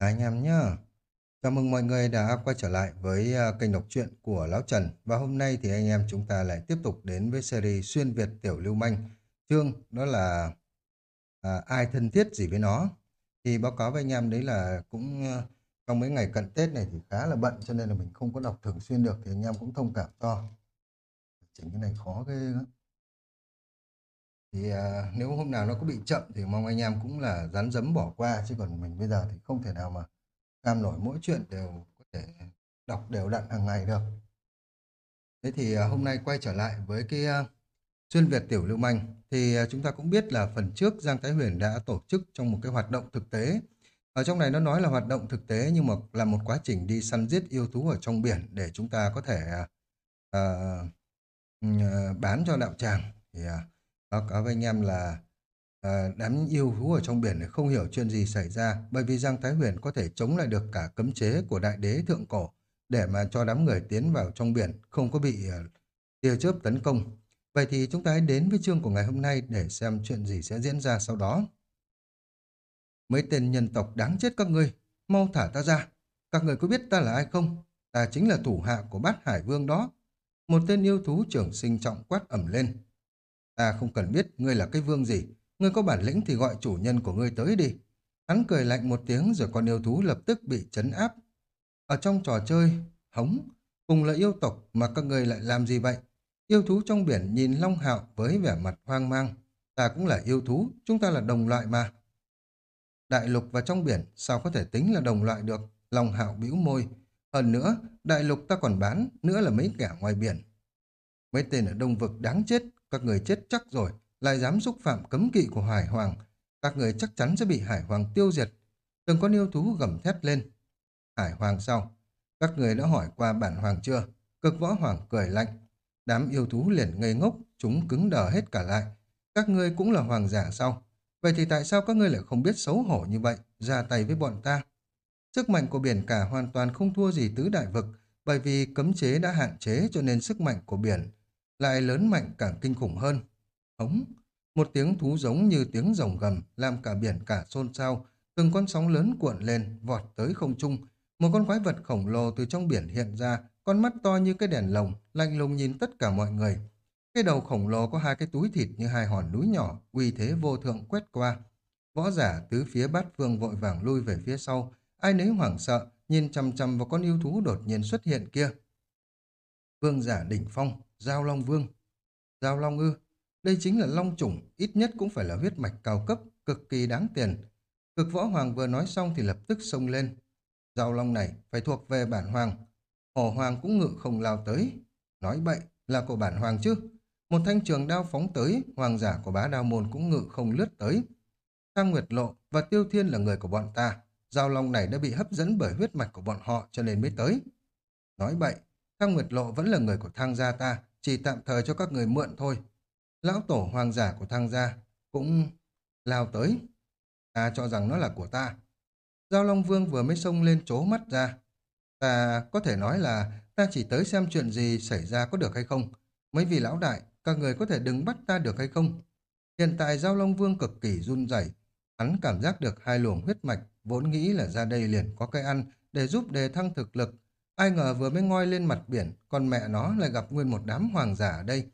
Dạ, anh em nhá. Chào mừng mọi người đã quay trở lại với à, kênh đọc truyện của Lão Trần. Và hôm nay thì anh em chúng ta lại tiếp tục đến với series Xuyên Việt Tiểu Lưu Manh. Chương đó là à, Ai thân thiết gì với nó. Thì báo cáo với anh em đấy là cũng à, trong mấy ngày cận Tết này thì khá là bận cho nên là mình không có đọc thường xuyên được thì anh em cũng thông cảm cho. Chỉnh cái này khó ghê đó. Thì à, nếu hôm nào nó có bị chậm thì mong anh em cũng là rắn dấm bỏ qua chứ còn mình bây giờ thì không thể nào mà cam nổi mỗi chuyện đều có thể đọc đều đặn hàng ngày được. Thế thì à, hôm nay quay trở lại với cái à, Xuyên Việt Tiểu Lưu Manh thì à, chúng ta cũng biết là phần trước Giang Thái Huyền đã tổ chức trong một cái hoạt động thực tế. Ở trong này nó nói là hoạt động thực tế nhưng mà là một quá trình đi săn giết yêu thú ở trong biển để chúng ta có thể à, à, ừ, à bán cho đạo tràng. Thì à, báo cáo với anh em là à, đám yêu thú ở trong biển này không hiểu chuyện gì xảy ra bởi vì Giang Thái Huyền có thể chống lại được cả cấm chế của đại đế thượng cổ để mà cho đám người tiến vào trong biển không có bị à, tia chớp tấn công. Vậy thì chúng ta hãy đến với chương của ngày hôm nay để xem chuyện gì sẽ diễn ra sau đó. Mấy tên nhân tộc đáng chết các ngươi, mau thả ta ra. Các người có biết ta là ai không? Ta chính là thủ hạ của bát Hải Vương đó. Một tên yêu thú trưởng sinh trọng quát ẩm lên. Ta không cần biết ngươi là cái vương gì. Ngươi có bản lĩnh thì gọi chủ nhân của ngươi tới đi. Hắn cười lạnh một tiếng rồi con yêu thú lập tức bị chấn áp. Ở trong trò chơi, hống, cùng là yêu tộc mà các ngươi lại làm gì vậy? Yêu thú trong biển nhìn Long Hạo với vẻ mặt hoang mang. Ta cũng là yêu thú, chúng ta là đồng loại mà. Đại lục và trong biển sao có thể tính là đồng loại được? Long Hạo bĩu môi. Hơn nữa, đại lục ta còn bán, nữa là mấy kẻ ngoài biển. Mấy tên ở đông vực đáng chết, các người chết chắc rồi, lại dám xúc phạm cấm kỵ của Hải Hoàng. Các người chắc chắn sẽ bị Hải Hoàng tiêu diệt. Từng con yêu thú gầm thét lên. Hải Hoàng sau, Các người đã hỏi qua bản Hoàng chưa? Cực võ Hoàng cười lạnh. Đám yêu thú liền ngây ngốc, chúng cứng đờ hết cả lại. Các ngươi cũng là hoàng giả sao? Vậy thì tại sao các ngươi lại không biết xấu hổ như vậy, ra tay với bọn ta? Sức mạnh của biển cả hoàn toàn không thua gì tứ đại vực, bởi vì cấm chế đã hạn chế cho nên sức mạnh của biển lại lớn mạnh càng kinh khủng hơn. Hống, một tiếng thú giống như tiếng rồng gầm làm cả biển cả xôn xao, từng con sóng lớn cuộn lên, vọt tới không trung. Một con quái vật khổng lồ từ trong biển hiện ra, con mắt to như cái đèn lồng, lạnh lùng nhìn tất cả mọi người. Cái đầu khổng lồ có hai cái túi thịt như hai hòn núi nhỏ, uy thế vô thượng quét qua. Võ giả tứ phía bát vương vội vàng lui về phía sau, ai nấy hoảng sợ, nhìn chằm chằm vào con yêu thú đột nhiên xuất hiện kia. Vương giả đỉnh phong, Giao Long Vương. Giao Long ư? Đây chính là long chủng, ít nhất cũng phải là huyết mạch cao cấp, cực kỳ đáng tiền. Cực võ hoàng vừa nói xong thì lập tức xông lên. Giao Long này phải thuộc về bản hoàng. Hồ hoàng cũng ngự không lao tới. Nói bậy là của bản hoàng chứ. Một thanh trường đao phóng tới, hoàng giả của bá đao môn cũng ngự không lướt tới. Thang Nguyệt Lộ và Tiêu Thiên là người của bọn ta. Giao Long này đã bị hấp dẫn bởi huyết mạch của bọn họ cho nên mới tới. Nói bậy, Thang Nguyệt Lộ vẫn là người của thang gia ta, chỉ tạm thời cho các người mượn thôi. Lão tổ hoàng giả của thang gia cũng lao tới. Ta cho rằng nó là của ta. Giao Long Vương vừa mới xông lên chố mắt ra. Ta có thể nói là ta chỉ tới xem chuyện gì xảy ra có được hay không. Mấy vị lão đại, các người có thể đừng bắt ta được hay không. Hiện tại Giao Long Vương cực kỳ run rẩy, Hắn cảm giác được hai luồng huyết mạch, vốn nghĩ là ra đây liền có cái ăn để giúp đề thăng thực lực. Ai ngờ vừa mới ngoi lên mặt biển, con mẹ nó lại gặp nguyên một đám hoàng giả ở đây.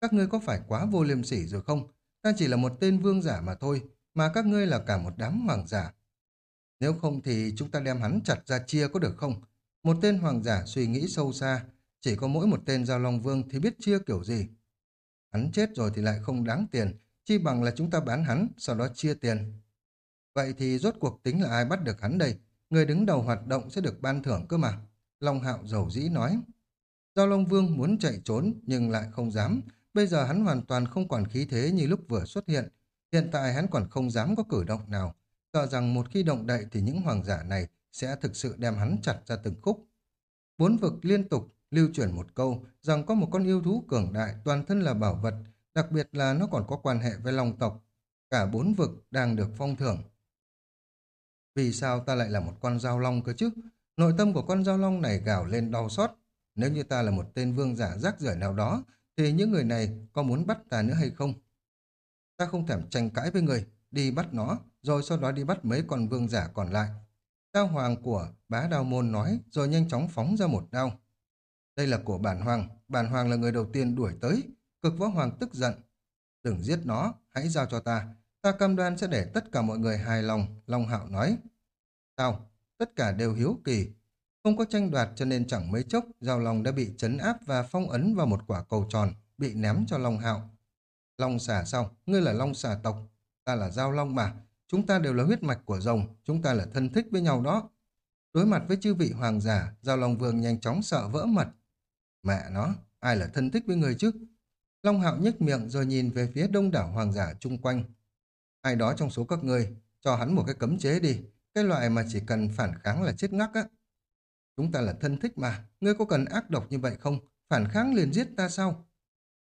Các ngươi có phải quá vô liêm sỉ rồi không? Ta chỉ là một tên vương giả mà thôi, mà các ngươi là cả một đám hoàng giả. Nếu không thì chúng ta đem hắn chặt ra chia có được không? Một tên hoàng giả suy nghĩ sâu xa, chỉ có mỗi một tên giao long vương thì biết chia kiểu gì. Hắn chết rồi thì lại không đáng tiền, chi bằng là chúng ta bán hắn, sau đó chia tiền. Vậy thì rốt cuộc tính là ai bắt được hắn đây? Người đứng đầu hoạt động sẽ được ban thưởng cơ mà. Long hạo dầu dĩ nói. Giao Long Vương muốn chạy trốn nhưng lại không dám. Bây giờ hắn hoàn toàn không còn khí thế như lúc vừa xuất hiện. Hiện tại hắn còn không dám có cử động nào. Sợ rằng một khi động đậy thì những hoàng giả này sẽ thực sự đem hắn chặt ra từng khúc. Bốn vực liên tục lưu truyền một câu rằng có một con yêu thú cường đại toàn thân là bảo vật, đặc biệt là nó còn có quan hệ với long tộc. Cả bốn vực đang được phong thưởng. Vì sao ta lại là một con dao long cơ chứ? Nội tâm của con dao long này gào lên đau xót. Nếu như ta là một tên vương giả rác rưởi nào đó, thì những người này có muốn bắt ta nữa hay không? Ta không thèm tranh cãi với người, đi bắt nó, rồi sau đó đi bắt mấy con vương giả còn lại. Đao hoàng của bá đao môn nói rồi nhanh chóng phóng ra một đao. Đây là của bản hoàng, bản hoàng là người đầu tiên đuổi tới. Cực võ hoàng tức giận. Đừng giết nó, hãy giao cho ta. Ta cam đoan sẽ để tất cả mọi người hài lòng, Long Hạo nói. Tao, Tất cả đều hiếu kỳ. Không có tranh đoạt cho nên chẳng mấy chốc, Giao Long đã bị chấn áp và phong ấn vào một quả cầu tròn, bị ném cho Long Hạo. Long xà sao? Ngươi là Long xà tộc. Ta là Giao Long mà. Chúng ta đều là huyết mạch của rồng, chúng ta là thân thích với nhau đó. Đối mặt với chư vị hoàng giả, Giao Long Vương nhanh chóng sợ vỡ mật. Mẹ nó, ai là thân thích với người chứ? Long Hạo nhếch miệng rồi nhìn về phía đông đảo hoàng giả chung quanh. Ai đó trong số các ngươi, cho hắn một cái cấm chế đi, cái loại mà chỉ cần phản kháng là chết ngắc á. Chúng ta là thân thích mà, ngươi có cần ác độc như vậy không? Phản kháng liền giết ta sao?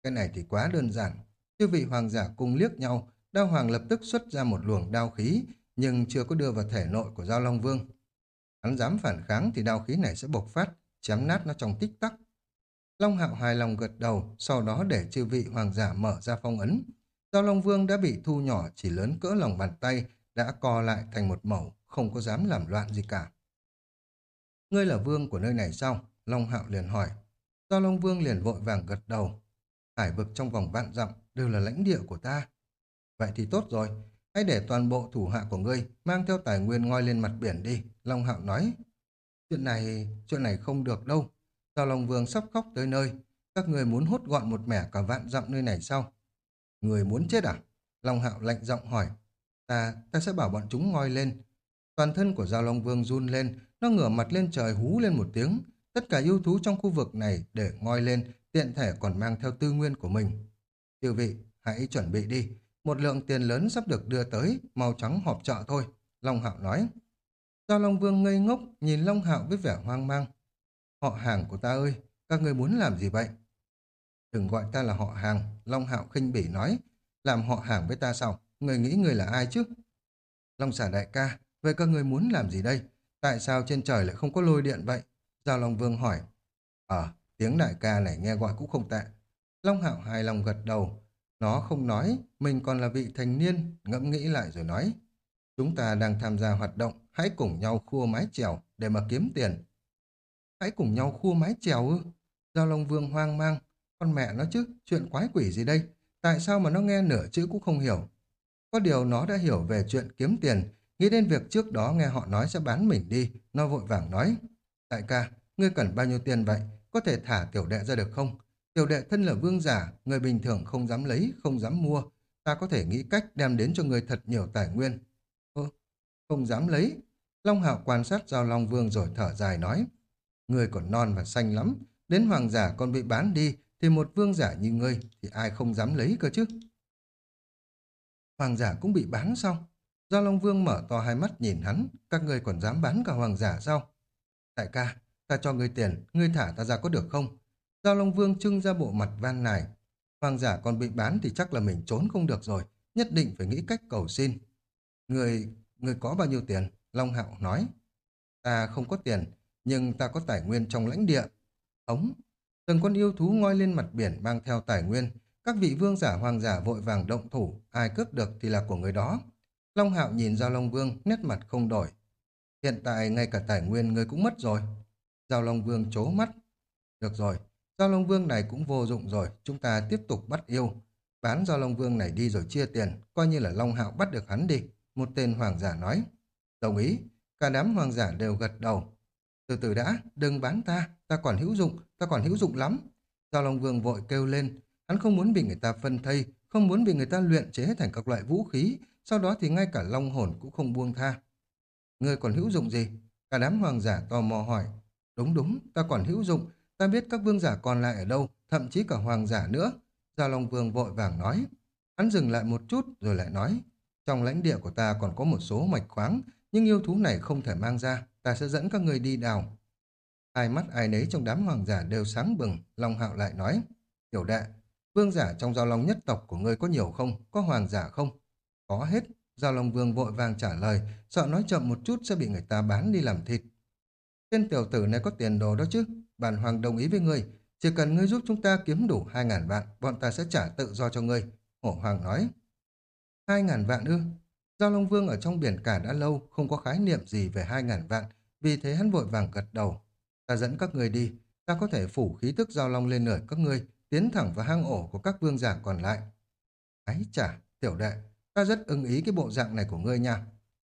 Cái này thì quá đơn giản. Chư vị hoàng giả cùng liếc nhau, đao hoàng lập tức xuất ra một luồng đao khí, nhưng chưa có đưa vào thể nội của Giao Long Vương. Hắn dám phản kháng thì đao khí này sẽ bộc phát, chém nát nó trong tích tắc. Long Hạo hài lòng gật đầu, sau đó để chư vị hoàng giả mở ra phong ấn. Giao Long Vương đã bị thu nhỏ chỉ lớn cỡ lòng bàn tay, đã co lại thành một mẩu, không có dám làm loạn gì cả. Ngươi là vương của nơi này sao? Long Hạo liền hỏi. Do Long Vương liền vội vàng gật đầu. Hải vực trong vòng vạn dặm đều là lãnh địa của ta. Vậy thì tốt rồi, hãy để toàn bộ thủ hạ của ngươi mang theo tài nguyên ngoi lên mặt biển đi, Long Hạo nói. Chuyện này, chuyện này không được đâu. Do Long Vương sắp khóc tới nơi. Các người muốn hút gọn một mẻ cả vạn dặm nơi này sao? Người muốn chết à? Long Hạo lạnh giọng hỏi. Ta, ta sẽ bảo bọn chúng ngoi lên. Toàn thân của Giao Long Vương run lên, nó ngửa mặt lên trời hú lên một tiếng. Tất cả yêu thú trong khu vực này để ngoi lên, tiện thể còn mang theo tư nguyên của mình. Tiêu vị, hãy chuẩn bị đi. Một lượng tiền lớn sắp được đưa tới, màu trắng họp chợ thôi. Long Hạo nói. Giao Long Vương ngây ngốc, nhìn Long Hạo với vẻ hoang mang. Họ hàng của ta ơi, các người muốn làm gì vậy? Đừng gọi ta là họ hàng, Long Hạo khinh bỉ nói. Làm họ hàng với ta sao? Người nghĩ người là ai chứ? Long xả đại ca, vậy các người muốn làm gì đây? Tại sao trên trời lại không có lôi điện vậy? Giao Long Vương hỏi. Ờ, tiếng đại ca này nghe gọi cũng không tệ. Long Hạo hài lòng gật đầu. Nó không nói, mình còn là vị thành niên, ngẫm nghĩ lại rồi nói. Chúng ta đang tham gia hoạt động, hãy cùng nhau khua mái chèo để mà kiếm tiền. Hãy cùng nhau khua mái chèo ư? Giao Long Vương hoang mang. Con mẹ nó chứ, chuyện quái quỷ gì đây? Tại sao mà nó nghe nửa chữ cũng không hiểu? Có điều nó đã hiểu về chuyện kiếm tiền, nghĩ đến việc trước đó nghe họ nói sẽ bán mình đi, nó vội vàng nói. Đại ca, ngươi cần bao nhiêu tiền vậy? Có thể thả tiểu đệ ra được không? Tiểu đệ thân là vương giả, người bình thường không dám lấy, không dám mua. Ta có thể nghĩ cách đem đến cho người thật nhiều tài nguyên. Ơ, không dám lấy. Long Hạo quan sát Giao Long Vương rồi thở dài nói. Người còn non và xanh lắm, đến hoàng giả còn bị bán đi, thì một vương giả như ngươi thì ai không dám lấy cơ chứ. Hoàng giả cũng bị bán xong. Giao Long Vương mở to hai mắt nhìn hắn, các ngươi còn dám bán cả hoàng giả sao? Đại ca, ta cho ngươi tiền, ngươi thả ta ra có được không? Giao Long Vương trưng ra bộ mặt van nài. Hoàng giả còn bị bán thì chắc là mình trốn không được rồi, nhất định phải nghĩ cách cầu xin. Người, người có bao nhiêu tiền? Long Hạo nói. Ta không có tiền, nhưng ta có tài nguyên trong lãnh địa. Ống, từng con yêu thú ngoi lên mặt biển mang theo tài nguyên. Các vị vương giả hoàng giả vội vàng động thủ, ai cướp được thì là của người đó. Long Hạo nhìn Giao Long Vương, nét mặt không đổi. Hiện tại ngay cả tài nguyên người cũng mất rồi. Giao Long Vương chố mắt. Được rồi, Giao Long Vương này cũng vô dụng rồi, chúng ta tiếp tục bắt yêu. Bán Giao Long Vương này đi rồi chia tiền, coi như là Long Hạo bắt được hắn đi. Một tên hoàng giả nói. Đồng ý, cả đám hoàng giả đều gật đầu. Từ từ đã, đừng bán ta, ta còn hữu dụng, ta còn hữu dụng lắm. Giao Long Vương vội kêu lên, hắn không muốn bị người ta phân thây, không muốn bị người ta luyện chế thành các loại vũ khí, sau đó thì ngay cả long hồn cũng không buông tha. Ngươi còn hữu dụng gì? Cả đám hoàng giả tò mò hỏi. Đúng đúng, ta còn hữu dụng, ta biết các vương giả còn lại ở đâu, thậm chí cả hoàng giả nữa. Giao Long Vương vội vàng nói. Hắn dừng lại một chút rồi lại nói. Trong lãnh địa của ta còn có một số mạch khoáng, nhưng yêu thú này không thể mang ra, ta sẽ dẫn các người đi đào. Hai mắt ai nấy trong đám hoàng giả đều sáng bừng, Long Hạo lại nói. Tiểu đệ, vương giả trong giao long nhất tộc của ngươi có nhiều không? Có hoàng giả không? Có hết. Giao Long Vương vội vàng trả lời, sợ nói chậm một chút sẽ bị người ta bán đi làm thịt. Tên tiểu tử này có tiền đồ đó chứ. Bản hoàng đồng ý với ngươi. Chỉ cần ngươi giúp chúng ta kiếm đủ hai ngàn vạn, bọn ta sẽ trả tự do cho ngươi. Hổ hoàng nói. Hai ngàn vạn ư? Giao Long Vương ở trong biển cả đã lâu, không có khái niệm gì về hai ngàn vạn, vì thế hắn vội vàng gật đầu. Ta dẫn các ngươi đi, ta có thể phủ khí tức Giao Long lên nửa các ngươi, tiến thẳng vào hang ổ của các vương giả còn lại. Ái chả, tiểu đệ, ta rất ưng ý cái bộ dạng này của ngươi nha.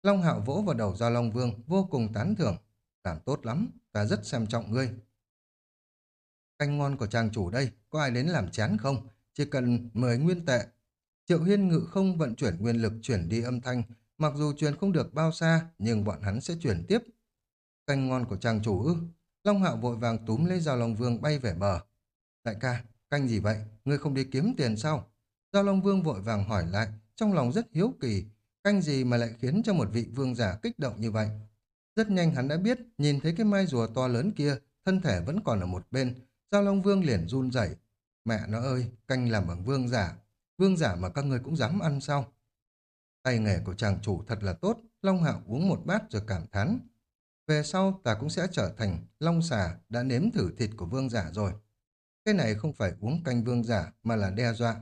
Long Hạo vỗ vào đầu Giao Long Vương, vô cùng tán thưởng. Làm tốt lắm, ta rất xem trọng ngươi. Canh ngon của trang chủ đây, có ai đến làm chán không? Chỉ cần 10 nguyên tệ. Triệu Hiên ngự không vận chuyển nguyên lực chuyển đi âm thanh, mặc dù truyền không được bao xa, nhưng bọn hắn sẽ chuyển tiếp. Canh ngon của trang chủ ư? Long Hạo vội vàng túm lấy Giao Long Vương bay về bờ. Đại ca, canh gì vậy? Ngươi không đi kiếm tiền sao? Giao Long Vương vội vàng hỏi lại, trong lòng rất hiếu kỳ, canh gì mà lại khiến cho một vị vương giả kích động như vậy? Rất nhanh hắn đã biết, nhìn thấy cái mai rùa to lớn kia, thân thể vẫn còn ở một bên, Giao Long Vương liền run rẩy. Mẹ nó ơi, canh làm bằng vương giả. Vương giả mà các người cũng dám ăn sao? Tay nghề của chàng chủ thật là tốt, Long Hạo uống một bát rồi cảm thán. Về sau ta cũng sẽ trở thành Long xà đã nếm thử thịt của vương giả rồi. Cái này không phải uống canh vương giả mà là đe dọa.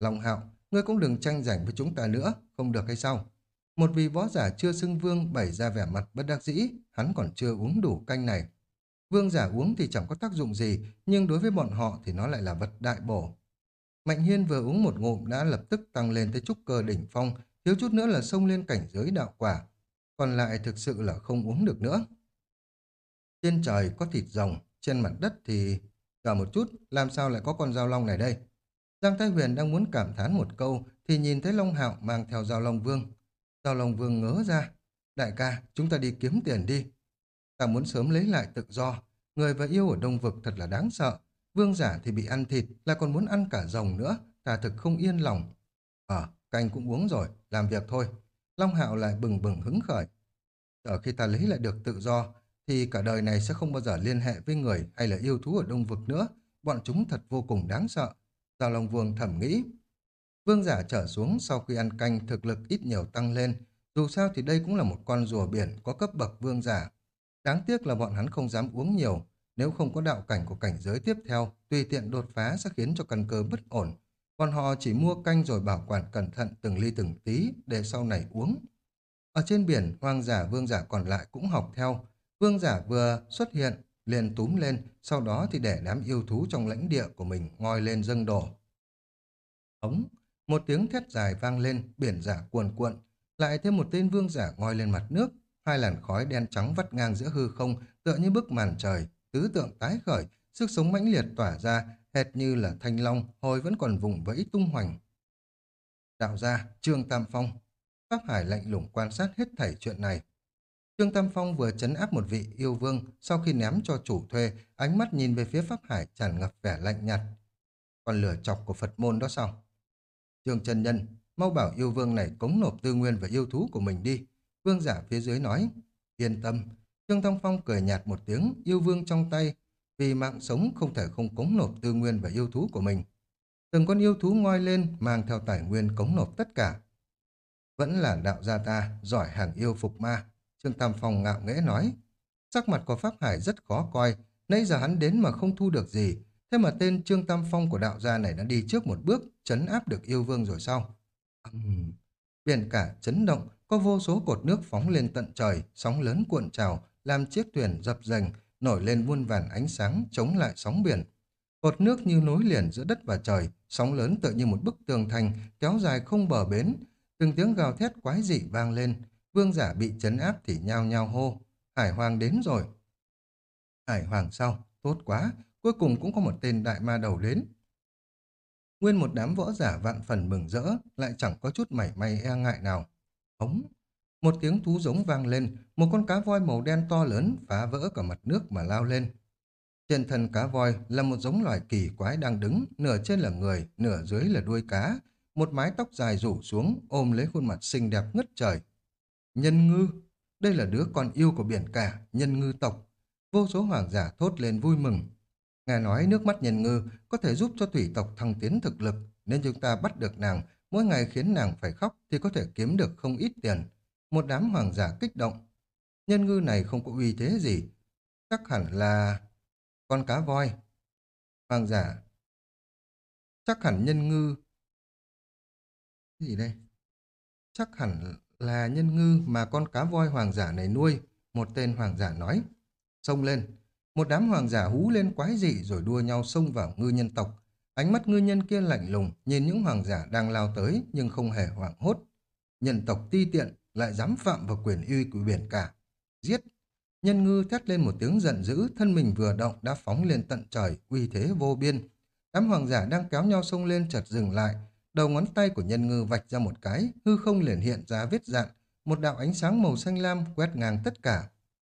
Long Hạo, ngươi cũng đừng tranh giành với chúng ta nữa, không được hay sao? Một vị võ giả chưa xưng vương bày ra vẻ mặt bất đắc dĩ, hắn còn chưa uống đủ canh này. Vương giả uống thì chẳng có tác dụng gì, nhưng đối với bọn họ thì nó lại là vật đại bổ. Mạnh Hiên vừa uống một ngụm đã lập tức tăng lên tới trúc cơ đỉnh phong, thiếu chút nữa là xông lên cảnh giới đạo quả. Còn lại thực sự là không uống được nữa. Trên trời có thịt rồng, trên mặt đất thì... Chờ một chút, làm sao lại có con dao long này đây? Giang Thái Huyền đang muốn cảm thán một câu thì nhìn thấy Long Hạo mang theo Giao long vương. Giao long vương ngớ ra. Đại ca, chúng ta đi kiếm tiền đi. Ta muốn sớm lấy lại tự do. Người và yêu ở Đông Vực thật là đáng sợ. Vương giả thì bị ăn thịt, là còn muốn ăn cả rồng nữa. Ta thực không yên lòng. Ờ, canh cũng uống rồi, làm việc thôi. Long Hạo lại bừng bừng hứng khởi. Ở khi ta lấy lại được tự do, thì cả đời này sẽ không bao giờ liên hệ với người hay là yêu thú ở Đông Vực nữa. Bọn chúng thật vô cùng đáng sợ. Giao Long Vương thẩm nghĩ. Vương giả trở xuống sau khi ăn canh thực lực ít nhiều tăng lên. Dù sao thì đây cũng là một con rùa biển có cấp bậc vương giả. Đáng tiếc là bọn hắn không dám uống nhiều, nếu không có đạo cảnh của cảnh giới tiếp theo, tùy tiện đột phá sẽ khiến cho căn cơ bất ổn. Còn họ chỉ mua canh rồi bảo quản cẩn thận từng ly từng tí để sau này uống. Ở trên biển, hoang giả vương giả còn lại cũng học theo. Vương giả vừa xuất hiện, liền túm lên, sau đó thì để đám yêu thú trong lãnh địa của mình ngoi lên dâng đổ. Ống, một tiếng thét dài vang lên, biển giả cuồn cuộn, lại thêm một tên vương giả ngoi lên mặt nước, hai làn khói đen trắng vắt ngang giữa hư không, tựa như bức màn trời, tứ tượng tái khởi, sức sống mãnh liệt tỏa ra, hệt như là thanh long, hồi vẫn còn vùng vẫy tung hoành. Đạo gia, Trương Tam Phong. Pháp Hải lạnh lùng quan sát hết thảy chuyện này. Trương Tam Phong vừa chấn áp một vị yêu vương, sau khi ném cho chủ thuê, ánh mắt nhìn về phía Pháp Hải tràn ngập vẻ lạnh nhạt. Còn lửa chọc của Phật môn đó sao? Trương Trần Nhân, mau bảo yêu vương này cống nộp tư nguyên và yêu thú của mình đi. Vương giả phía dưới nói, yên tâm. Trương Tam Phong cười nhạt một tiếng, yêu vương trong tay, vì mạng sống không thể không cống nộp tư nguyên và yêu thú của mình. Từng con yêu thú ngoi lên, mang theo tài nguyên cống nộp tất cả. Vẫn là đạo gia ta, giỏi hàng yêu phục ma. Trương Tam Phong ngạo nghễ nói. Sắc mặt của Pháp Hải rất khó coi, nãy giờ hắn đến mà không thu được gì. Thế mà tên Trương Tam Phong của đạo gia này đã đi trước một bước, chấn áp được yêu vương rồi sao? Uhm. Biển cả chấn động, có vô số cột nước phóng lên tận trời, sóng lớn cuộn trào, làm chiếc thuyền dập dềnh nổi lên muôn vàn ánh sáng chống lại sóng biển. Cột nước như nối liền giữa đất và trời, sóng lớn tựa như một bức tường thành kéo dài không bờ bến. Từng tiếng gào thét quái dị vang lên, vương giả bị chấn áp thì nhao nhao hô. Hải Hoàng đến rồi. Hải Hoàng sau, tốt quá, cuối cùng cũng có một tên đại ma đầu đến. Nguyên một đám võ giả vạn phần mừng rỡ, lại chẳng có chút mảy may e ngại nào. Hống! Một tiếng thú giống vang lên, một con cá voi màu đen to lớn phá vỡ cả mặt nước mà lao lên. Trên thân cá voi là một giống loài kỳ quái đang đứng, nửa trên là người, nửa dưới là đuôi cá. Một mái tóc dài rủ xuống, ôm lấy khuôn mặt xinh đẹp ngất trời. Nhân ngư! Đây là đứa con yêu của biển cả, nhân ngư tộc. Vô số hoàng giả thốt lên vui mừng. Ngài nói nước mắt nhân ngư có thể giúp cho thủy tộc thăng tiến thực lực, nên chúng ta bắt được nàng, mỗi ngày khiến nàng phải khóc thì có thể kiếm được không ít tiền. Một đám hoàng giả kích động. Nhân ngư này không có uy thế gì. Chắc hẳn là con cá voi. Hoàng giả. Chắc hẳn nhân ngư. Cái gì đây? chắc hẳn là nhân ngư mà con cá voi hoàng giả này nuôi, một tên hoàng giả nói. Xông lên, một đám hoàng giả hú lên quái dị rồi đua nhau xông vào ngư nhân tộc. Ánh mắt ngư nhân kia lạnh lùng, nhìn những hoàng giả đang lao tới nhưng không hề hoảng hốt. Nhân tộc ti tiện, lại dám phạm vào quyền uy của biển cả. Giết! Nhân ngư thét lên một tiếng giận dữ, thân mình vừa động đã phóng lên tận trời, uy thế vô biên. Đám hoàng giả đang kéo nhau xông lên chợt dừng lại, đầu ngón tay của nhân ngư vạch ra một cái, hư không liền hiện ra vết dạn, một đạo ánh sáng màu xanh lam quét ngang tất cả.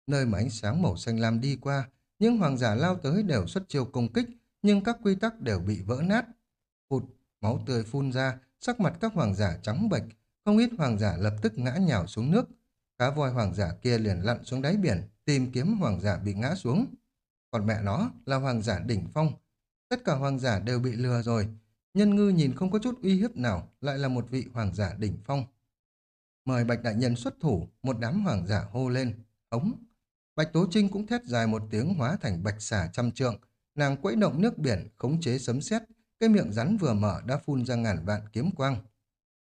Nơi mà ánh sáng màu xanh lam đi qua, những hoàng giả lao tới đều xuất chiêu công kích, nhưng các quy tắc đều bị vỡ nát. Hụt, máu tươi phun ra, sắc mặt các hoàng giả trắng bệch, không ít hoàng giả lập tức ngã nhào xuống nước. Cá voi hoàng giả kia liền lặn xuống đáy biển, tìm kiếm hoàng giả bị ngã xuống. Còn mẹ nó là hoàng giả đỉnh phong. Tất cả hoàng giả đều bị lừa rồi. Nhân ngư nhìn không có chút uy hiếp nào, lại là một vị hoàng giả đỉnh phong. Mời Bạch Đại Nhân xuất thủ, một đám hoàng giả hô lên. Ống. Bạch Tố Trinh cũng thét dài một tiếng hóa thành bạch xả trăm trượng. Nàng quẫy động nước biển, khống chế sấm sét cái miệng rắn vừa mở đã phun ra ngàn vạn kiếm quang.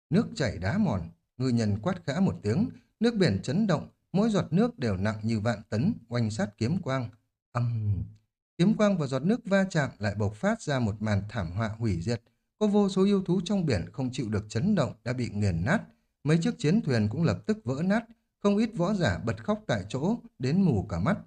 Nước chảy đá mòn, ngư nhân quát khẽ một tiếng, nước biển chấn động, mỗi giọt nước đều nặng như vạn tấn, oanh sát kiếm quang. Âm... Kiếm quang và giọt nước va chạm lại bộc phát ra một màn thảm họa hủy diệt. Có vô số yêu thú trong biển không chịu được chấn động đã bị nghiền nát. Mấy chiếc chiến thuyền cũng lập tức vỡ nát, không ít võ giả bật khóc tại chỗ, đến mù cả mắt.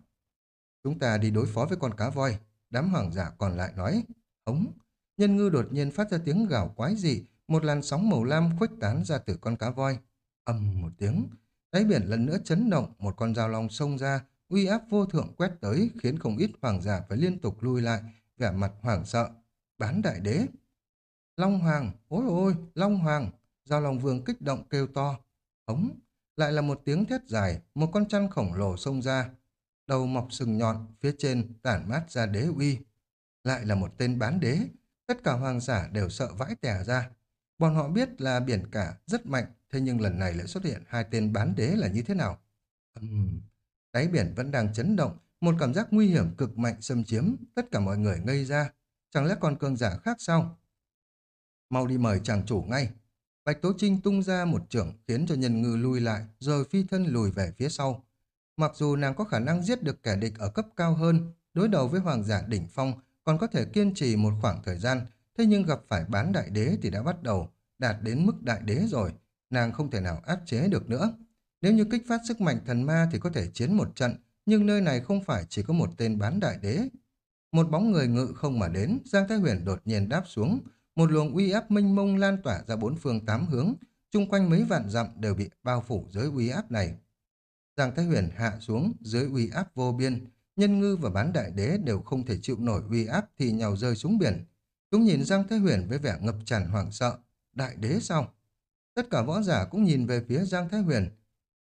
Chúng ta đi đối phó với con cá voi. Đám hoàng giả còn lại nói, hống. Nhân ngư đột nhiên phát ra tiếng gào quái dị, một làn sóng màu lam khuếch tán ra từ con cá voi. ầm một tiếng, đáy biển lần nữa chấn động, một con dao long xông ra, uy áp vô thượng quét tới, khiến không ít hoàng giả phải liên tục lui lại, vẻ mặt hoảng sợ. Bán đại đế. Long hoàng, ôi ôi, long hoàng. Giao long vương kích động kêu to. Ống, lại là một tiếng thét dài, một con chăn khổng lồ xông ra. Đầu mọc sừng nhọn, phía trên tản mát ra đế uy. Lại là một tên bán đế, tất cả hoàng giả đều sợ vãi tè ra. Bọn họ biết là biển cả rất mạnh, thế nhưng lần này lại xuất hiện hai tên bán đế là như thế nào? Uhm, đáy biển vẫn đang chấn động, một cảm giác nguy hiểm cực mạnh xâm chiếm, tất cả mọi người ngây ra. Chẳng lẽ còn cường giả khác sao? Mau đi mời chàng chủ ngay. Bạch Tố Trinh tung ra một trưởng khiến cho nhân ngư lui lại, rồi phi thân lùi về phía sau. Mặc dù nàng có khả năng giết được kẻ địch ở cấp cao hơn, đối đầu với hoàng giả đỉnh phong, còn có thể kiên trì một khoảng thời gian, thế nhưng gặp phải bán đại đế thì đã bắt đầu đạt đến mức đại đế rồi, nàng không thể nào áp chế được nữa. Nếu như kích phát sức mạnh thần ma thì có thể chiến một trận, nhưng nơi này không phải chỉ có một tên bán đại đế. Một bóng người ngự không mà đến, Giang Thái Huyền đột nhiên đáp xuống, một luồng uy áp mênh mông lan tỏa ra bốn phương tám hướng, chung quanh mấy vạn dặm đều bị bao phủ dưới uy áp này. Giang Thái Huyền hạ xuống dưới uy áp vô biên, nhân ngư và bán đại đế đều không thể chịu nổi uy áp thì nhào rơi xuống biển. Chúng nhìn Giang Thái Huyền với vẻ ngập tràn hoảng sợ, đại đế sao? Tất cả võ giả cũng nhìn về phía Giang Thái Huyền.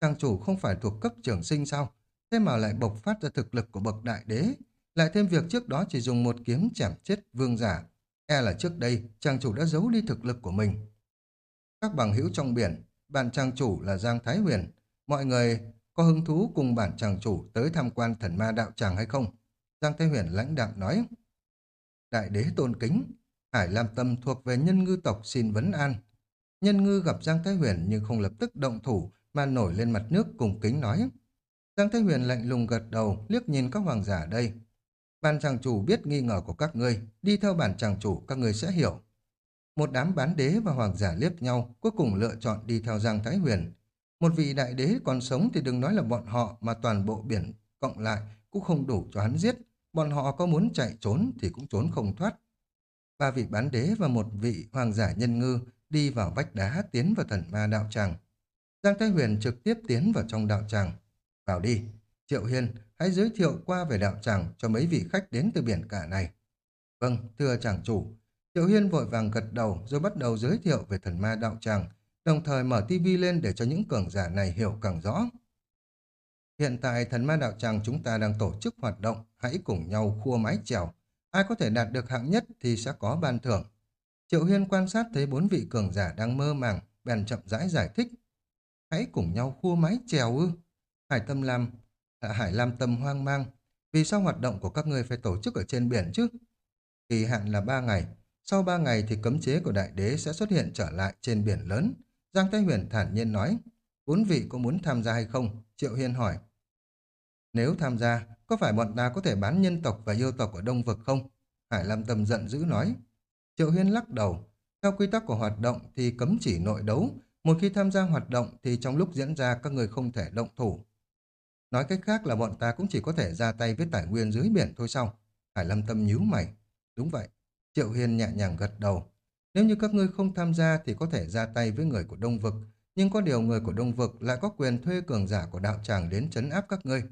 Trang chủ không phải thuộc cấp trưởng sinh sao? Thế mà lại bộc phát ra thực lực của bậc đại đế. Lại thêm việc trước đó chỉ dùng một kiếm chảm chết vương giả. E là trước đây, chàng chủ đã giấu đi thực lực của mình. Các bằng hữu trong biển, bạn chàng chủ là Giang Thái Huyền. Mọi người có hứng thú cùng bản chàng chủ tới tham quan thần ma đạo tràng hay không? Giang Thái Huyền lãnh đạm nói. Đại đế tôn kính, Hải Lam Tâm thuộc về nhân ngư tộc xin vấn an. Nhân ngư gặp Giang Thái Huyền nhưng không lập tức động thủ mà nổi lên mặt nước cùng kính nói. Giang Thái Huyền lạnh lùng gật đầu liếc nhìn các hoàng giả đây. Bản chàng chủ biết nghi ngờ của các ngươi, đi theo bản chàng chủ các ngươi sẽ hiểu. Một đám bán đế và hoàng giả liếc nhau, cuối cùng lựa chọn đi theo Giang Thái Huyền. Một vị đại đế còn sống thì đừng nói là bọn họ mà toàn bộ biển cộng lại cũng không đủ cho hắn giết. Bọn họ có muốn chạy trốn thì cũng trốn không thoát. Ba vị bán đế và một vị hoàng giả nhân ngư đi vào vách đá tiến vào thần ma đạo tràng. Giang Thái Huyền trực tiếp tiến vào trong đạo tràng. Vào đi, Triệu Hiên, hãy giới thiệu qua về đạo tràng cho mấy vị khách đến từ biển cả này. Vâng, thưa chàng chủ. Triệu Hiên vội vàng gật đầu rồi bắt đầu giới thiệu về thần ma đạo tràng, đồng thời mở tivi lên để cho những cường giả này hiểu càng rõ. Hiện tại thần ma đạo tràng chúng ta đang tổ chức hoạt động, hãy cùng nhau khua mái chèo. Ai có thể đạt được hạng nhất thì sẽ có ban thưởng. Triệu Hiên quan sát thấy bốn vị cường giả đang mơ màng, bèn chậm rãi giải thích. Hãy cùng nhau khua mái chèo ư. Hải Tâm Lam, Hạ Hải Lam Tâm hoang mang. Vì sao hoạt động của các ngươi phải tổ chức ở trên biển chứ? Kỳ hạn là ba ngày. Sau ba ngày thì cấm chế của đại đế sẽ xuất hiện trở lại trên biển lớn. Giang Thái Huyền thản nhiên nói, bốn vị có muốn tham gia hay không? Triệu Hiên hỏi. Nếu tham gia, có phải bọn ta có thể bán nhân tộc và yêu tộc ở Đông Vực không? Hải Lam Tâm giận dữ nói. Triệu Hiên lắc đầu. Theo quy tắc của hoạt động thì cấm chỉ nội đấu. Một khi tham gia hoạt động thì trong lúc diễn ra các người không thể động thủ. Nói cách khác là bọn ta cũng chỉ có thể ra tay với tài nguyên dưới biển thôi sao? Hải Lâm Tâm nhíu mày. Đúng vậy. Triệu Hiên nhẹ nhàng gật đầu. Nếu như các ngươi không tham gia thì có thể ra tay với người của Đông Vực. Nhưng có điều người của Đông Vực lại có quyền thuê cường giả của đạo tràng đến chấn áp các ngươi.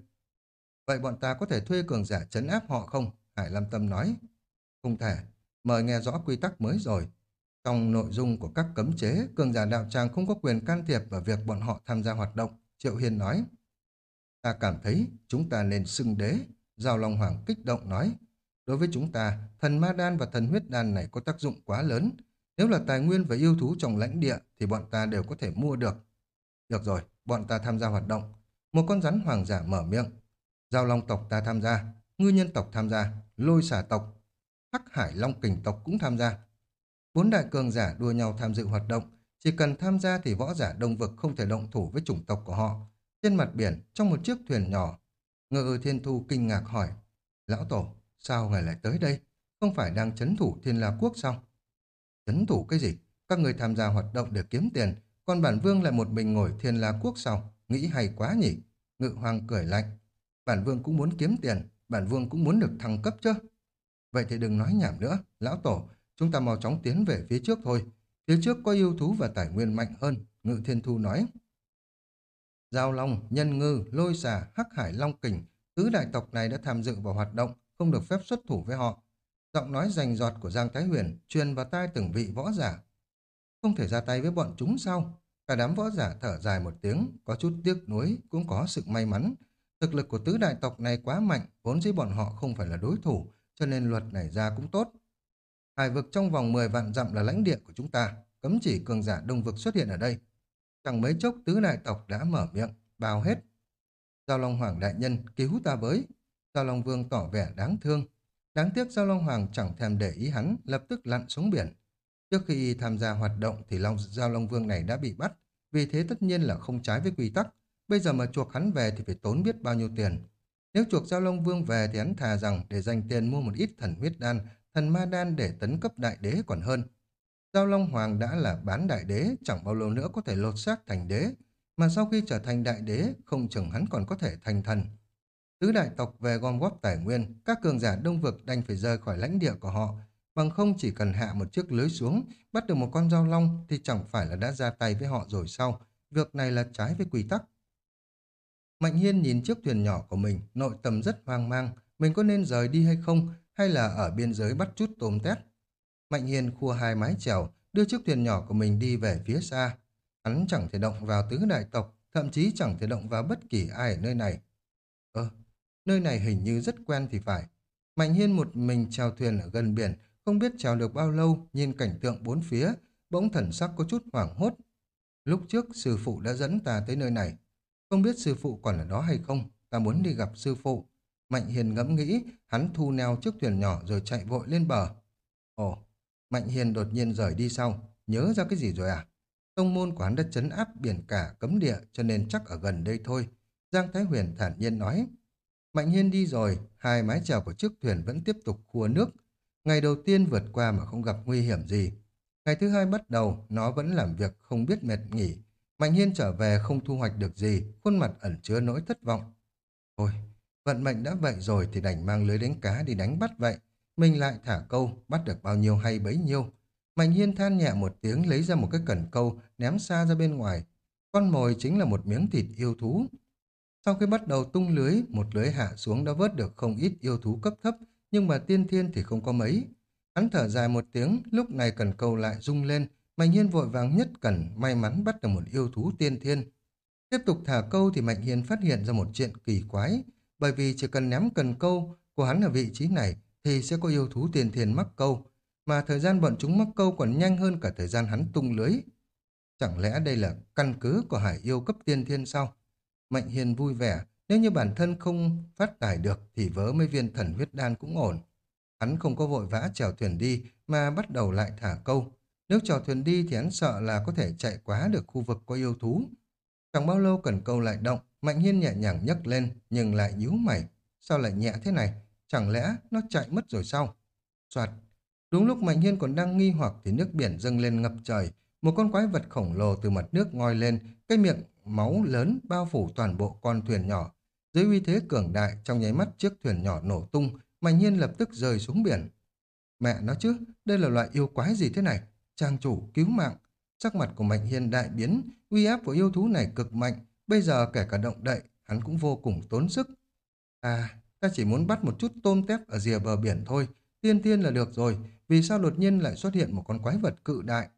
Vậy bọn ta có thể thuê cường giả chấn áp họ không? Hải Lâm Tâm nói. Không thể. Mời nghe rõ quy tắc mới rồi. Trong nội dung của các cấm chế, cường giả đạo tràng không có quyền can thiệp vào việc bọn họ tham gia hoạt động. Triệu Hiên nói. Ta cảm thấy chúng ta nên xưng đế. Giao Long Hoàng kích động nói. Đối với chúng ta, thần ma đan và thần huyết đan này có tác dụng quá lớn. Nếu là tài nguyên và yêu thú trong lãnh địa thì bọn ta đều có thể mua được. Được rồi, bọn ta tham gia hoạt động. Một con rắn hoàng giả mở miệng. Giao Long tộc ta tham gia, ngư nhân tộc tham gia, lôi xà tộc, hắc hải long kình tộc cũng tham gia. Bốn đại cường giả đua nhau tham dự hoạt động. Chỉ cần tham gia thì võ giả đông vực không thể động thủ với chủng tộc của họ. Trên mặt biển, trong một chiếc thuyền nhỏ, ngự thiên thu kinh ngạc hỏi. Lão Tổ, sao ngài lại tới đây? Không phải đang chấn thủ thiên la quốc sao? Chấn thủ cái gì? Các người tham gia hoạt động để kiếm tiền, còn bản vương lại một mình ngồi thiên la quốc sao? Nghĩ hay quá nhỉ? Ngự hoàng cười lạnh. Bản vương cũng muốn kiếm tiền, bản vương cũng muốn được thăng cấp chứ. Vậy thì đừng nói nhảm nữa, lão tổ, chúng ta mau chóng tiến về phía trước thôi. Phía trước có yêu thú và tài nguyên mạnh hơn, Ngự Thiên Thu nói. Giao Long, Nhân Ngư, Lôi Xà, Hắc Hải Long Kình, tứ đại tộc này đã tham dự vào hoạt động, không được phép xuất thủ với họ. Giọng nói rành giọt của Giang Thái Huyền truyền vào tai từng vị võ giả. Không thể ra tay với bọn chúng sao? Cả đám võ giả thở dài một tiếng, có chút tiếc nuối, cũng có sự may mắn. Thực lực của tứ đại tộc này quá mạnh, vốn dĩ bọn họ không phải là đối thủ, cho nên luật này ra cũng tốt. Hải vực trong vòng 10 vạn dặm là lãnh địa của chúng ta, cấm chỉ cường giả đông vực xuất hiện ở đây. Chẳng mấy chốc tứ đại tộc đã mở miệng, bao hết. Giao Long Hoàng đại nhân cứu ta với. Giao Long Vương tỏ vẻ đáng thương. Đáng tiếc Giao Long Hoàng chẳng thèm để ý hắn, lập tức lặn xuống biển. Trước khi tham gia hoạt động thì Long Giao Long Vương này đã bị bắt, vì thế tất nhiên là không trái với quy tắc. Bây giờ mà chuộc hắn về thì phải tốn biết bao nhiêu tiền. Nếu chuộc Giao Long Vương về thì hắn thà rằng để dành tiền mua một ít thần huyết đan, thần ma đan để tấn cấp đại đế còn hơn. Giao Long Hoàng đã là bán đại đế, chẳng bao lâu nữa có thể lột xác thành đế, mà sau khi trở thành đại đế, không chừng hắn còn có thể thành thần. Tứ đại tộc về gom góp tài nguyên, các cường giả đông vực đành phải rời khỏi lãnh địa của họ, bằng không chỉ cần hạ một chiếc lưới xuống, bắt được một con giao long thì chẳng phải là đã ra tay với họ rồi sao, việc này là trái với quy tắc. Mạnh Hiên nhìn chiếc thuyền nhỏ của mình, nội tâm rất hoang mang, mình có nên rời đi hay không, hay là ở biên giới bắt chút tôm tét. Mạnh Hiên khua hai mái chèo, đưa chiếc thuyền nhỏ của mình đi về phía xa. Hắn chẳng thể động vào tứ đại tộc, thậm chí chẳng thể động vào bất kỳ ai ở nơi này. Ơ, nơi này hình như rất quen thì phải. Mạnh Hiên một mình chèo thuyền ở gần biển, không biết chèo được bao lâu, nhìn cảnh tượng bốn phía, bỗng thần sắc có chút hoảng hốt. Lúc trước sư phụ đã dẫn ta tới nơi này, không biết sư phụ còn ở đó hay không, ta muốn đi gặp sư phụ. Mạnh Hiền ngẫm nghĩ, hắn thu neo chiếc thuyền nhỏ rồi chạy vội lên bờ. Ồ, Mạnh Hiền đột nhiên rời đi sau, nhớ ra cái gì rồi à? Tông môn quán đã chấn áp biển cả cấm địa cho nên chắc ở gần đây thôi. Giang Thái Huyền thản nhiên nói. Mạnh Hiên đi rồi, hai mái chèo của chiếc thuyền vẫn tiếp tục khua nước. Ngày đầu tiên vượt qua mà không gặp nguy hiểm gì. Ngày thứ hai bắt đầu, nó vẫn làm việc không biết mệt nghỉ. Mạnh Hiên trở về không thu hoạch được gì, khuôn mặt ẩn chứa nỗi thất vọng. Ôi, vận mệnh đã vậy rồi thì đành mang lưới đánh cá đi đánh bắt vậy. Mình lại thả câu, bắt được bao nhiêu hay bấy nhiêu. Mạnh Hiên than nhẹ một tiếng lấy ra một cái cần câu, ném xa ra bên ngoài. Con mồi chính là một miếng thịt yêu thú. Sau khi bắt đầu tung lưới, một lưới hạ xuống đã vớt được không ít yêu thú cấp thấp, nhưng mà tiên thiên thì không có mấy. Hắn thở dài một tiếng, lúc này cần câu lại rung lên, Mạnh Hiên vội vàng nhất cần may mắn bắt được một yêu thú tiên thiên. Tiếp tục thả câu thì Mạnh Hiên phát hiện ra một chuyện kỳ quái, bởi vì chỉ cần ném cần câu của hắn ở vị trí này thì sẽ có yêu thú tiền thiên mắc câu, mà thời gian bọn chúng mắc câu còn nhanh hơn cả thời gian hắn tung lưới. Chẳng lẽ đây là căn cứ của hải yêu cấp tiên thiên sao? Mạnh Hiên vui vẻ, nếu như bản thân không phát tài được thì vớ mấy viên thần huyết đan cũng ổn. Hắn không có vội vã chèo thuyền đi mà bắt đầu lại thả câu. Nếu chèo thuyền đi thì hắn sợ là có thể chạy quá được khu vực có yêu thú. Chẳng bao lâu cần câu lại động, Mạnh Hiên nhẹ nhàng nhấc lên, nhưng lại nhíu mày. Sao lại nhẹ thế này? Chẳng lẽ nó chạy mất rồi sao? Soạt. Đúng lúc Mạnh Hiên còn đang nghi hoặc thì nước biển dâng lên ngập trời. Một con quái vật khổng lồ từ mặt nước ngoi lên, cái miệng máu lớn bao phủ toàn bộ con thuyền nhỏ. Dưới uy thế cường đại, trong nháy mắt chiếc thuyền nhỏ nổ tung, Mạnh Hiên lập tức rơi xuống biển. Mẹ nó chứ, đây là loại yêu quái gì thế này? Trang chủ, cứu mạng. Sắc mặt của Mạnh Hiên đại biến, uy áp của yêu thú này cực mạnh, bây giờ kể cả động đậy, hắn cũng vô cùng tốn sức. À, ta chỉ muốn bắt một chút tôm tép ở rìa bờ biển thôi, tiên tiên là được rồi, vì sao đột nhiên lại xuất hiện một con quái vật cự đại?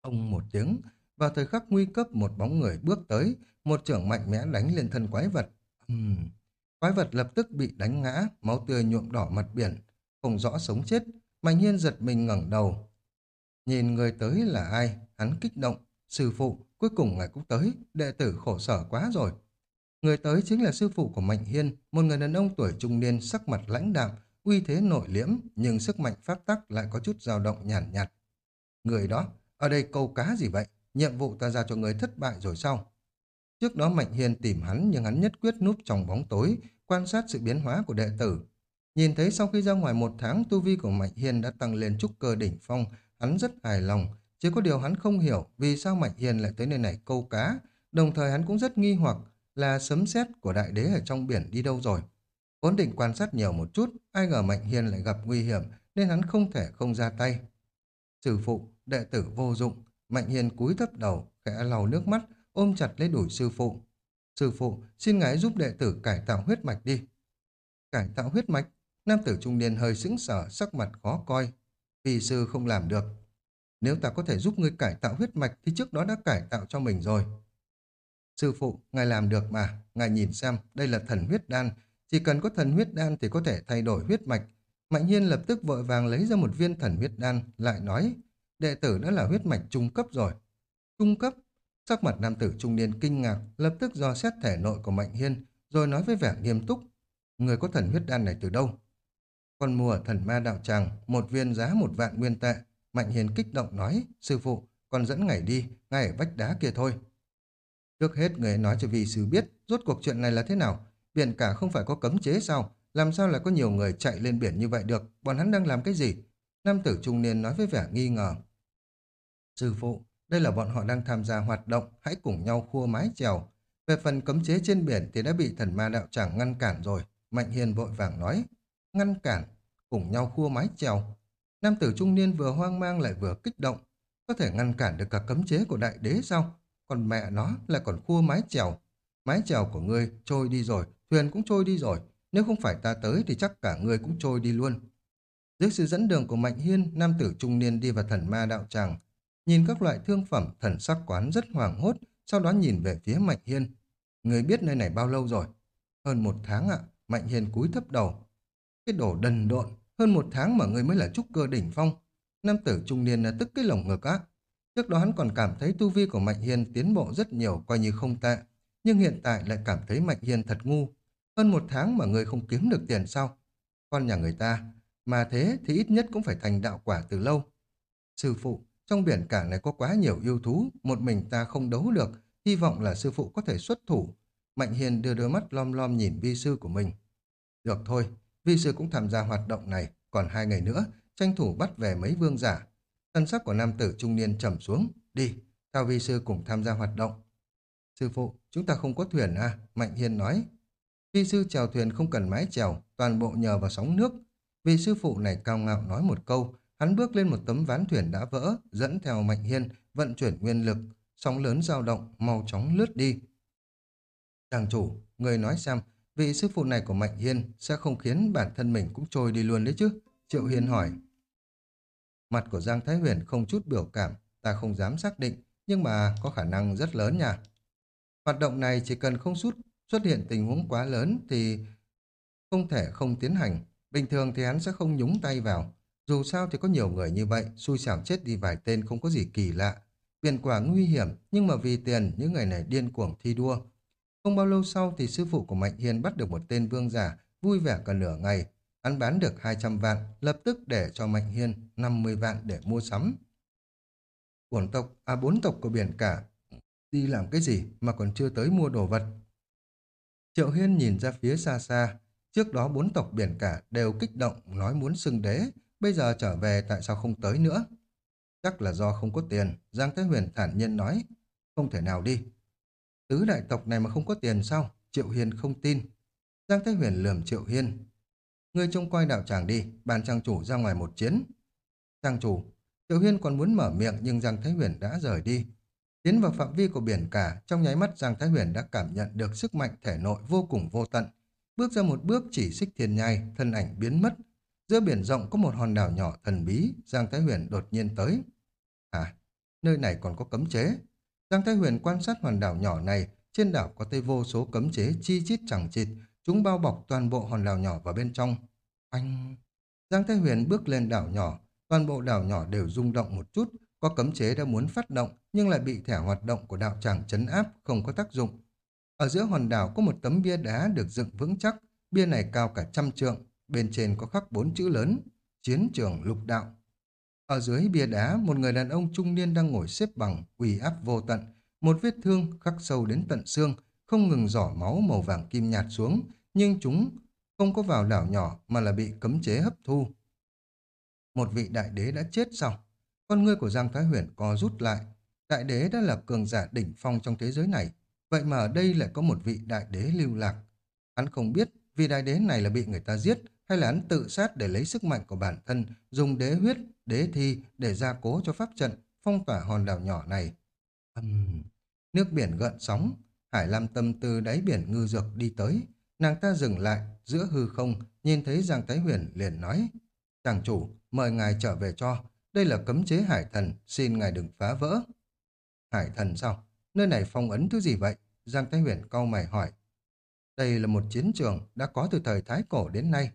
Ông một tiếng, vào thời khắc nguy cấp một bóng người bước tới, một trưởng mạnh mẽ đánh lên thân quái vật. Uhm. Quái vật lập tức bị đánh ngã, máu tươi nhuộm đỏ mặt biển, không rõ sống chết. Mạnh Hiên giật mình ngẩng đầu. Nhìn người tới là ai, hắn kích động. Sư phụ, cuối cùng ngài cũng tới, đệ tử khổ sở quá rồi. Người tới chính là sư phụ của Mạnh Hiên, một người đàn ông tuổi trung niên sắc mặt lãnh đạm, uy thế nội liễm, nhưng sức mạnh pháp tắc lại có chút dao động nhàn nhạt, nhạt. Người đó, ở đây câu cá gì vậy? Nhiệm vụ ta ra cho người thất bại rồi sao? Trước đó Mạnh Hiên tìm hắn nhưng hắn nhất quyết núp trong bóng tối, quan sát sự biến hóa của đệ tử. Nhìn thấy sau khi ra ngoài một tháng, tu vi của Mạnh Hiên đã tăng lên trúc cơ đỉnh phong, hắn rất hài lòng. Chỉ có điều hắn không hiểu vì sao Mạnh Hiên lại tới nơi này câu cá, đồng thời hắn cũng rất nghi hoặc là sấm sét của đại đế ở trong biển đi đâu rồi. Vốn định quan sát nhiều một chút, ai ngờ Mạnh Hiên lại gặp nguy hiểm nên hắn không thể không ra tay. Sư phụ, đệ tử vô dụng, Mạnh Hiên cúi thấp đầu, khẽ lau nước mắt, ôm chặt lấy đuổi sư phụ. Sư phụ, xin ngài giúp đệ tử cải tạo huyết mạch đi. Cải tạo huyết mạch? Nam tử trung niên hơi sững sờ, sắc mặt khó coi. Vì sư không làm được. Nếu ta có thể giúp ngươi cải tạo huyết mạch thì trước đó đã cải tạo cho mình rồi. Sư phụ, ngài làm được mà. Ngài nhìn xem, đây là thần huyết đan. Chỉ cần có thần huyết đan thì có thể thay đổi huyết mạch. Mạnh Hiên lập tức vội vàng lấy ra một viên thần huyết đan, lại nói, đệ tử đã là huyết mạch trung cấp rồi. Trung cấp? Sắc mặt nam tử trung niên kinh ngạc, lập tức do xét thể nội của Mạnh Hiên, rồi nói với vẻ nghiêm túc. Người có thần huyết đan này từ đâu? Con mua ở thần ma đạo tràng, một viên giá một vạn nguyên tệ. Mạnh Hiên kích động nói, sư phụ, con dẫn ngài đi, ngay ở vách đá kia thôi. Trước hết người nói cho vi sư biết, rốt cuộc chuyện này là thế nào? Biển cả không phải có cấm chế sao? Làm sao lại có nhiều người chạy lên biển như vậy được? Bọn hắn đang làm cái gì? Nam tử trung niên nói với vẻ nghi ngờ. Sư phụ, đây là bọn họ đang tham gia hoạt động, hãy cùng nhau khua mái chèo. Về phần cấm chế trên biển thì đã bị thần ma đạo tràng ngăn cản rồi. Mạnh Hiền vội vàng nói, ngăn cản, cùng nhau khua mái chèo. Nam tử trung niên vừa hoang mang lại vừa kích động. Có thể ngăn cản được cả cấm chế của đại đế sao? Còn mẹ nó lại còn khua mái chèo. Mái chèo của ngươi trôi đi rồi, thuyền cũng trôi đi rồi. Nếu không phải ta tới thì chắc cả ngươi cũng trôi đi luôn. Dưới sự dẫn đường của Mạnh Hiên, nam tử trung niên đi vào thần ma đạo tràng. Nhìn các loại thương phẩm, thần sắc quán rất hoảng hốt, sau đó nhìn về phía Mạnh Hiên. Người biết nơi này bao lâu rồi? Hơn một tháng ạ, Mạnh Hiên cúi thấp đầu. Cái đồ đần độn, hơn một tháng mà người mới là trúc cơ đỉnh phong. Nam tử trung niên là tức cái lồng ngực á. Trước đó hắn còn cảm thấy tu vi của Mạnh Hiên tiến bộ rất nhiều, coi như không tệ. Nhưng hiện tại lại cảm thấy Mạnh Hiên thật ngu. Hơn một tháng mà người không kiếm được tiền sao? Con nhà người ta, mà thế thì ít nhất cũng phải thành đạo quả từ lâu. Sư phụ, trong biển cả này có quá nhiều yêu thú, một mình ta không đấu được, hy vọng là sư phụ có thể xuất thủ. Mạnh Hiền đưa đôi mắt lom lom nhìn vi sư của mình. Được thôi, vi sư cũng tham gia hoạt động này, còn hai ngày nữa, tranh thủ bắt về mấy vương giả. Thân sắc của nam tử trung niên trầm xuống, đi, tao vi sư cùng tham gia hoạt động. Sư phụ, chúng ta không có thuyền à? Mạnh hiên nói. Vi sư chèo thuyền không cần mái chèo, toàn bộ nhờ vào sóng nước. Vị sư phụ này cao ngạo nói một câu, Hắn bước lên một tấm ván thuyền đã vỡ, dẫn theo Mạnh Hiên, vận chuyển nguyên lực, sóng lớn dao động, mau chóng lướt đi. Chàng chủ, người nói xem, vị sư phụ này của Mạnh Hiên sẽ không khiến bản thân mình cũng trôi đi luôn đấy chứ? Triệu Hiên hỏi. Mặt của Giang Thái Huyền không chút biểu cảm, ta không dám xác định, nhưng mà có khả năng rất lớn nha. Hoạt động này chỉ cần không xuất, xuất hiện tình huống quá lớn thì không thể không tiến hành. Bình thường thì hắn sẽ không nhúng tay vào. Dù sao thì có nhiều người như vậy, xui xẻo chết đi vài tên không có gì kỳ lạ. Biển quả nguy hiểm, nhưng mà vì tiền, những người này điên cuồng thi đua. Không bao lâu sau thì sư phụ của Mạnh Hiên bắt được một tên vương giả, vui vẻ cả nửa ngày. Hắn bán được 200 vạn, lập tức để cho Mạnh Hiên 50 vạn để mua sắm. Bốn tộc, à bốn tộc của biển cả, đi làm cái gì mà còn chưa tới mua đồ vật. Triệu Hiên nhìn ra phía xa xa, trước đó bốn tộc biển cả đều kích động nói muốn xưng đế, bây giờ trở về tại sao không tới nữa? Chắc là do không có tiền, Giang Thái Huyền thản nhiên nói, không thể nào đi. Tứ đại tộc này mà không có tiền sao? Triệu Hiên không tin. Giang Thái Huyền lườm Triệu Hiên. Ngươi trông coi đạo tràng đi, bàn trang chủ ra ngoài một chiến. Trang chủ, Tiểu Huyên còn muốn mở miệng nhưng Giang Thái Huyền đã rời đi. Tiến vào phạm vi của biển cả, trong nháy mắt Giang Thái Huyền đã cảm nhận được sức mạnh thể nội vô cùng vô tận. Bước ra một bước chỉ xích thiên nhai, thân ảnh biến mất. Giữa biển rộng có một hòn đảo nhỏ thần bí, Giang Thái Huyền đột nhiên tới. À, nơi này còn có cấm chế. Giang Thái Huyền quan sát hòn đảo nhỏ này, trên đảo có tây vô số cấm chế chi chít chẳng chịt, chúng bao bọc toàn bộ hòn đảo nhỏ vào bên trong. Anh... Giang Thái Huyền bước lên đảo nhỏ, toàn bộ đảo nhỏ đều rung động một chút, có cấm chế đã muốn phát động nhưng lại bị thẻ hoạt động của đạo tràng chấn áp không có tác dụng. Ở giữa hòn đảo có một tấm bia đá được dựng vững chắc, bia này cao cả trăm trượng, bên trên có khắc bốn chữ lớn, chiến trường lục đạo. Ở dưới bia đá, một người đàn ông trung niên đang ngồi xếp bằng, quỳ áp vô tận, một vết thương khắc sâu đến tận xương, không ngừng giỏ máu màu vàng kim nhạt xuống, nhưng chúng không có vào đảo nhỏ mà là bị cấm chế hấp thu. Một vị đại đế đã chết sao? Con ngươi của Giang Thái Huyền co rút lại. Đại đế đã là cường giả đỉnh phong trong thế giới này. Vậy mà ở đây lại có một vị đại đế lưu lạc. Hắn không biết vị đại đế này là bị người ta giết hay là hắn tự sát để lấy sức mạnh của bản thân, dùng đế huyết, đế thi để gia cố cho pháp trận, phong tỏa hòn đảo nhỏ này. Uhm. Nước biển gợn sóng, Hải Lam Tâm từ đáy biển ngư dược đi tới. Nàng ta dừng lại, giữa hư không, nhìn thấy Giang Thái Huyền liền nói. Chàng chủ, mời ngài trở về cho, đây là cấm chế hải thần, xin ngài đừng phá vỡ. Hải thần sao? Nơi này phong ấn thứ gì vậy? Giang Thái Huyền cau mày hỏi. Đây là một chiến trường đã có từ thời Thái Cổ đến nay.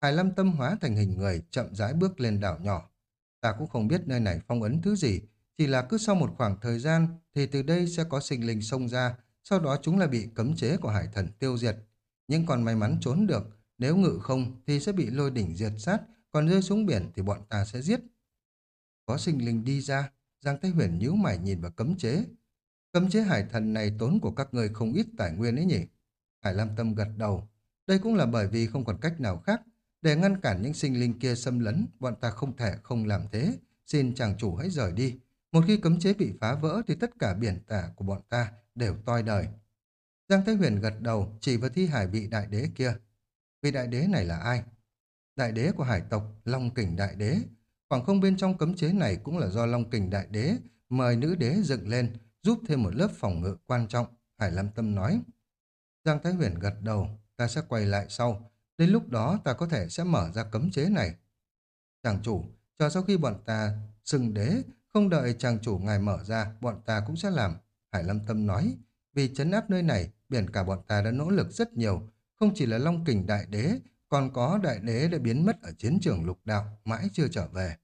Hải lâm tâm hóa thành hình người, chậm rãi bước lên đảo nhỏ. Ta cũng không biết nơi này phong ấn thứ gì, chỉ là cứ sau một khoảng thời gian thì từ đây sẽ có sinh linh xông ra, sau đó chúng là bị cấm chế của hải thần tiêu diệt. Nhưng còn may mắn trốn được, nếu ngự không thì sẽ bị lôi đỉnh diệt sát, còn rơi xuống biển thì bọn ta sẽ giết. Có sinh linh đi ra, Giang Thái Huyền nhíu mày nhìn vào cấm chế. Cấm chế hải thần này tốn của các người không ít tài nguyên ấy nhỉ? Hải Lam Tâm gật đầu. Đây cũng là bởi vì không còn cách nào khác. Để ngăn cản những sinh linh kia xâm lấn, bọn ta không thể không làm thế. Xin chàng chủ hãy rời đi. Một khi cấm chế bị phá vỡ thì tất cả biển tả của bọn ta đều toi đời. Giang Thái Huyền gật đầu chỉ vào thi hải vị đại đế kia. Vị đại đế này là ai? Đại đế của hải tộc, Long Kình Đại Đế, Khoảng không bên trong cấm chế này cũng là do Long Kình Đại Đế mời nữ đế dựng lên, giúp thêm một lớp phòng ngự quan trọng, Hải Lam Tâm nói. Giang Thái Huyền gật đầu, ta sẽ quay lại sau, đến lúc đó ta có thể sẽ mở ra cấm chế này. Chàng chủ, chờ sau khi bọn ta xưng đế, không đợi chàng chủ ngài mở ra, bọn ta cũng sẽ làm, Hải Lâm Tâm nói. Vì chấn áp nơi này, biển cả bọn ta đã nỗ lực rất nhiều, không chỉ là Long Kình Đại Đế còn có đại đế đã biến mất ở chiến trường lục đạo, mãi chưa trở về.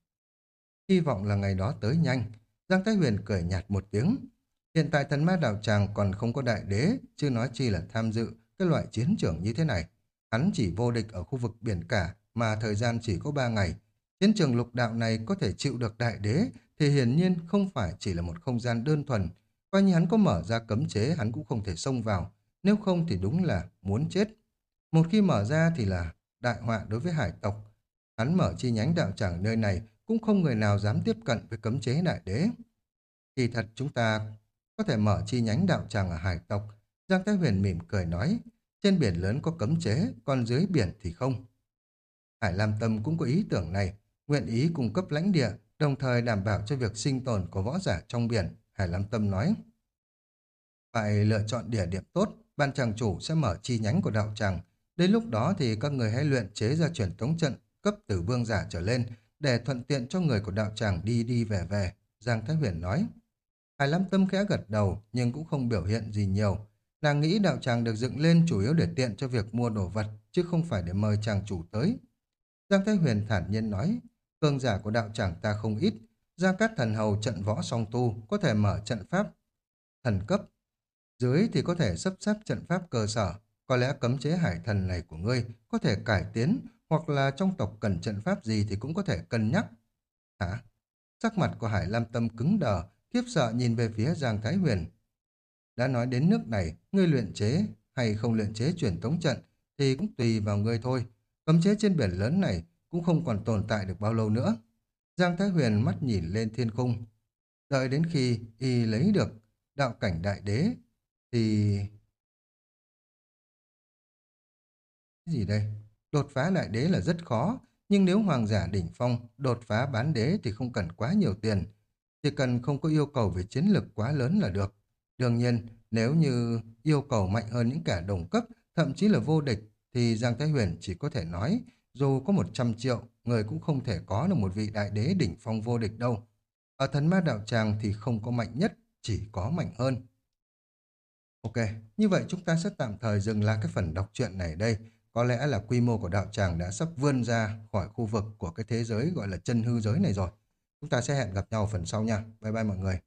Hy vọng là ngày đó tới nhanh, Giang Thái Huyền cười nhạt một tiếng. Hiện tại thần ma đạo tràng còn không có đại đế, chưa nói chi là tham dự cái loại chiến trường như thế này. Hắn chỉ vô địch ở khu vực biển cả, mà thời gian chỉ có ba ngày. Chiến trường lục đạo này có thể chịu được đại đế, thì hiển nhiên không phải chỉ là một không gian đơn thuần. Coi như hắn có mở ra cấm chế, hắn cũng không thể xông vào. Nếu không thì đúng là muốn chết. Một khi mở ra thì là đại họa đối với hải tộc. Hắn mở chi nhánh đạo tràng nơi này cũng không người nào dám tiếp cận với cấm chế đại đế. Kỳ thật chúng ta có thể mở chi nhánh đạo tràng ở hải tộc. Giang Thái Huyền mỉm cười nói, trên biển lớn có cấm chế, còn dưới biển thì không. Hải Lam Tâm cũng có ý tưởng này, nguyện ý cung cấp lãnh địa, đồng thời đảm bảo cho việc sinh tồn của võ giả trong biển, Hải Lăng Tâm nói. Phải lựa chọn địa điểm tốt, ban tràng chủ sẽ mở chi nhánh của đạo tràng, Đến lúc đó thì các người hãy luyện chế ra truyền tống trận cấp từ vương giả trở lên để thuận tiện cho người của đạo tràng đi đi về về, Giang Thái Huyền nói. Hải Lam Tâm khẽ gật đầu nhưng cũng không biểu hiện gì nhiều. Nàng nghĩ đạo tràng được dựng lên chủ yếu để tiện cho việc mua đồ vật chứ không phải để mời chàng chủ tới. Giang Thái Huyền thản nhiên nói, cường giả của đạo tràng ta không ít, Gia Cát Thần Hầu trận võ song tu có thể mở trận pháp thần cấp, dưới thì có thể sắp xếp trận pháp cơ sở, có lẽ cấm chế hải thần này của ngươi có thể cải tiến, hoặc là trong tộc cần trận pháp gì thì cũng có thể cân nhắc. Hả? Sắc mặt của Hải Lam Tâm cứng đờ, khiếp sợ nhìn về phía Giang Thái Huyền. Đã nói đến nước này, ngươi luyện chế hay không luyện chế truyền tống trận thì cũng tùy vào ngươi thôi. Cấm chế trên biển lớn này cũng không còn tồn tại được bao lâu nữa. Giang Thái Huyền mắt nhìn lên thiên cung. Đợi đến khi y lấy được đạo cảnh đại đế thì... Cái gì đây? Đột phá đại đế là rất khó, nhưng nếu hoàng giả đỉnh phong đột phá bán đế thì không cần quá nhiều tiền. Chỉ cần không có yêu cầu về chiến lực quá lớn là được. Đương nhiên, nếu như yêu cầu mạnh hơn những kẻ đồng cấp, thậm chí là vô địch, thì Giang Thái Huyền chỉ có thể nói, dù có 100 triệu, người cũng không thể có được một vị đại đế đỉnh phong vô địch đâu. Ở thần ma đạo tràng thì không có mạnh nhất, chỉ có mạnh hơn. Ok, như vậy chúng ta sẽ tạm thời dừng lại cái phần đọc truyện này đây. Có lẽ là quy mô của đạo tràng đã sắp vươn ra khỏi khu vực của cái thế giới gọi là chân hư giới này rồi. Chúng ta sẽ hẹn gặp nhau ở phần sau nha. Bye bye mọi người.